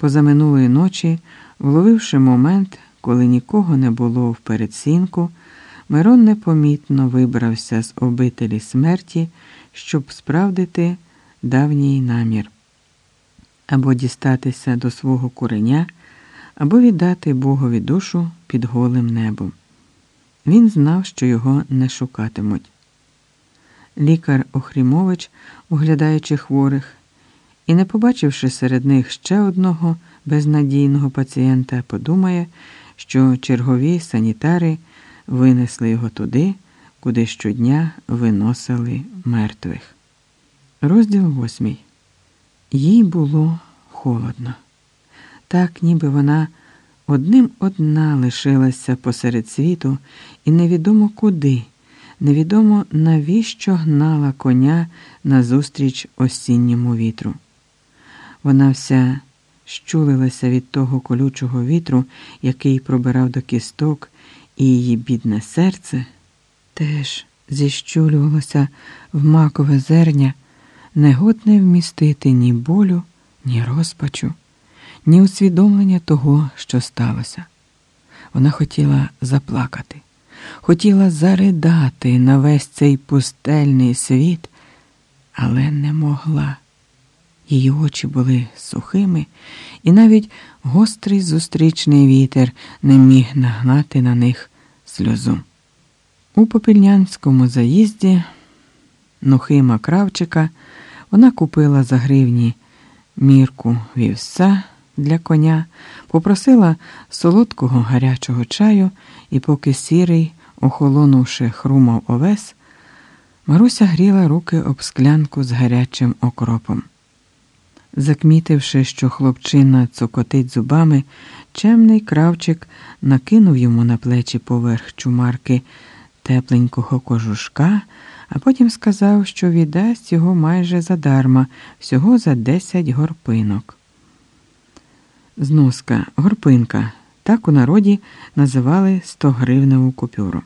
Позаминулої ночі, вловивши момент, коли нікого не було в передсінку, Мирон непомітно вибрався з обителі смерті, щоб справдити давній намір або дістатися до свого куреня, або віддати Богові душу під голим небом. Він знав, що його не шукатимуть. Лікар Охрімович, оглядаючи хворих, і, не побачивши серед них ще одного безнадійного пацієнта, подумає, що чергові санітари винесли його туди, куди щодня виносили мертвих. Розділ восьмий. Їй було холодно, так ніби вона одним одна лишилася посеред світу, і невідомо куди, невідомо навіщо гнала коня назустріч осінньому вітру. Вона вся щулилася від того колючого вітру, який пробирав до кісток, і її бідне серце теж зіщулювалося в макове зерня, негодне вмістити ні болю, ні розпачу, ні усвідомлення того, що сталося. Вона хотіла заплакати, хотіла заридати на весь цей пустельний світ, але не могла. Її очі були сухими, і навіть гострий зустрічний вітер не міг нагнати на них сльозу. У попільнянському заїзді Нухима Кравчика вона купила за гривні мірку вівса для коня, попросила солодкого гарячого чаю, і поки сірий, охолонувши хрумав овес, Маруся гріла руки об склянку з гарячим окропом. Закмітивши, що хлопчина цокотить зубами, чемний кравчик накинув йому на плечі поверх чумарки тепленького кожушка, а потім сказав, що віддасть його майже задарма, всього за десять горпинок. Зноска, горпинка. Так у народі називали стогривневу купюру.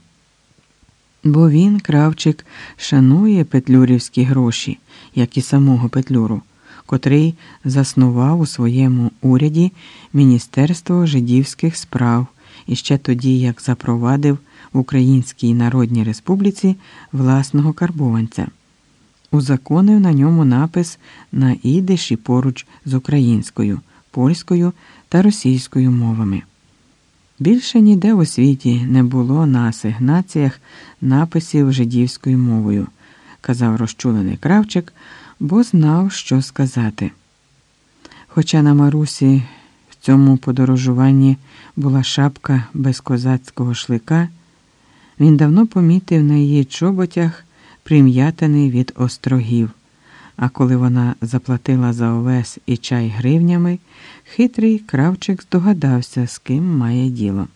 Бо він, кравчик, шанує петлюрівські гроші, як і самого Петлюру котрий заснував у своєму уряді Міністерство жидівських справ і ще тоді, як запровадив в Українській Народній Республіці власного карбованця, узаконив на ньому напис на ідиші поруч з українською, польською та російською мовами. Більше ніде у світі не було на асигнаціях написів жидівською мовою, казав розчулений кравчик бо знав, що сказати. Хоча на Марусі в цьому подорожуванні була шапка без козацького шлика, він давно помітив на її чоботях прим'ятаний від острогів. А коли вона заплатила за овес і чай гривнями, хитрий кравчик здогадався, з ким має діло.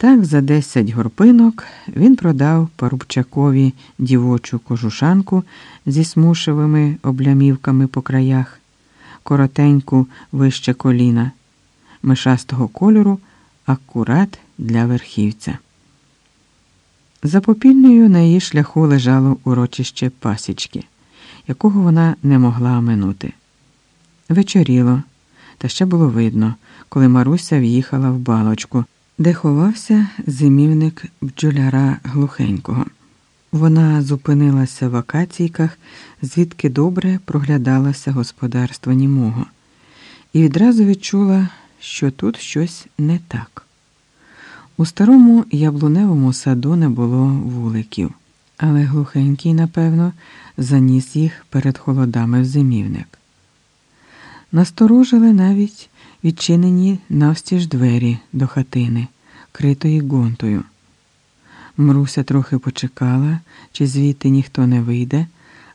Так, за десять горпинок він продав Парубчакові дівочу кожушанку зі смушевими облямівками по краях, коротеньку вище коліна, мишастого кольору, акурат для верхівця. За попільнею на її шляху лежало урочище пасічки, якого вона не могла минути. Вечоріло, та ще було видно, коли Маруся в'їхала в балочку де ховався зимівник бджоляра глухенького. Вона зупинилася в акаційках, звідки добре проглядалося господарство німого, і відразу відчула, що тут щось не так. У старому яблуневому саду не було вуликів, але глухенький, напевно, заніс їх перед холодами в зимівник. Насторожили навіть відчинені навстіж двері до хатини, критої гонтою. Мруся трохи почекала, чи звідти ніхто не вийде,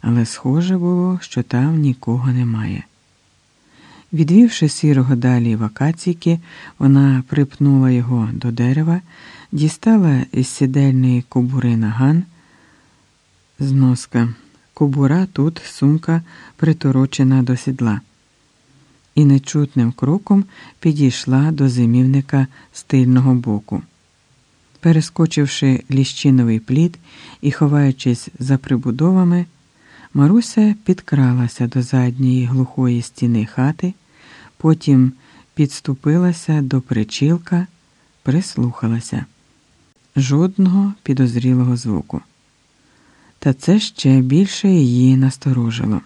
але схоже було, що там нікого немає. Відвівши сірого далі вакаційки, вона припнула його до дерева, дістала із сідельної кобури наган. Зноска. Кобура тут сумка приторочена до сідла і нечутним кроком підійшла до зимівника з тильного боку. Перескочивши ліщиновий плід і ховаючись за прибудовами, Маруся підкралася до задньої глухої стіни хати. потім підступилася до причілка, прислухалася. Жодного підозрілого звуку. Та це ще більше її насторожило.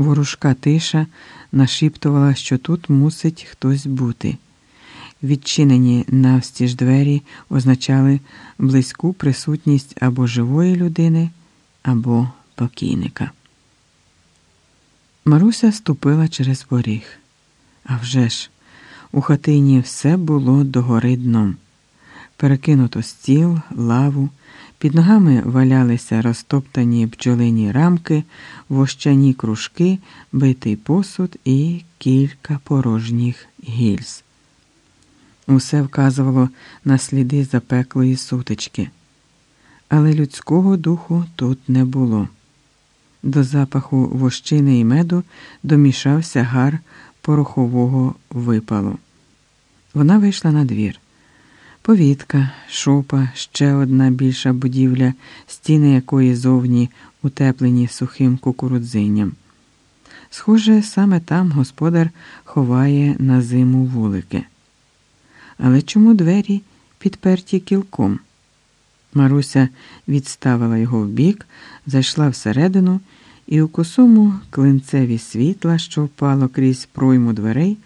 Ворушка тиша нашіптувала, що тут мусить хтось бути. Відчинені навстіж двері означали близьку присутність або живої людини, або покійника. Маруся ступила через поріг. А вже ж, у хатині все було догори дном. Перекинуто стіл, лаву, під ногами валялися розтоптані бджолині рамки, вощані кружки, битий посуд і кілька порожніх гільз. Усе вказувало на сліди запеклої сутички, але людського духу тут не було. До запаху вощини і меду домішався гар порохового випалу. Вона вийшла на двір. Повітка, шопа, ще одна більша будівля, стіни якої зовні утеплені сухим кукурудзинням. Схоже, саме там господар ховає на зиму вулики. Але чому двері підперті кілком? Маруся відставила його вбік, зайшла всередину і у косому клинцеві світла, що впало крізь пройму дверей,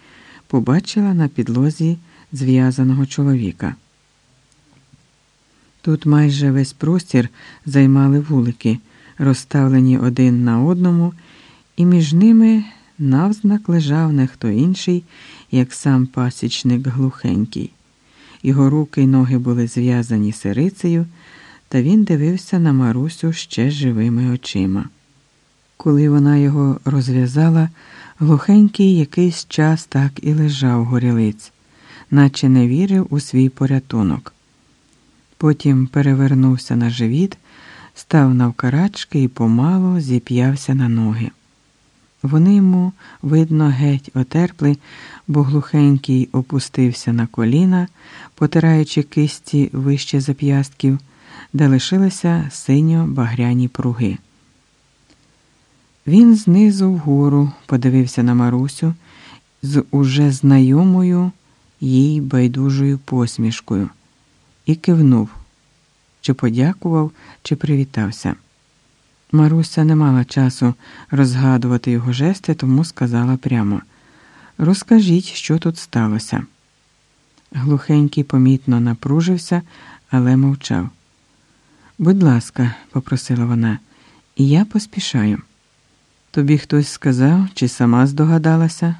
побачила на підлозі зв'язаного чоловіка. Тут майже весь простір займали вулики, розставлені один на одному, і між ними навзнак лежав не хто інший, як сам пасічник глухенький. Його руки й ноги були зв'язані сирицею, та він дивився на Марусю ще живими очима. Коли вона його розв'язала, глухенький якийсь час так і лежав горілиць, наче не вірив у свій порятунок. Потім перевернувся на живіт, став навкарачки і помало зіп'явся на ноги. Вони йому, видно, геть отерпли, бо глухенький опустився на коліна, потираючи кисті вище зап'ястків, де лишилися синьо багряні пруги. Він знизу вгору подивився на Марусю з уже знайомою їй байдужою посмішкою і кивнув, чи подякував, чи привітався. Маруся не мала часу розгадувати його жести, тому сказала прямо Розкажіть, що тут сталося. Глухенький помітно напружився, але мовчав. Будь ласка, попросила вона, і я поспішаю. Тобі хтось сказав, чи сама здогадалася?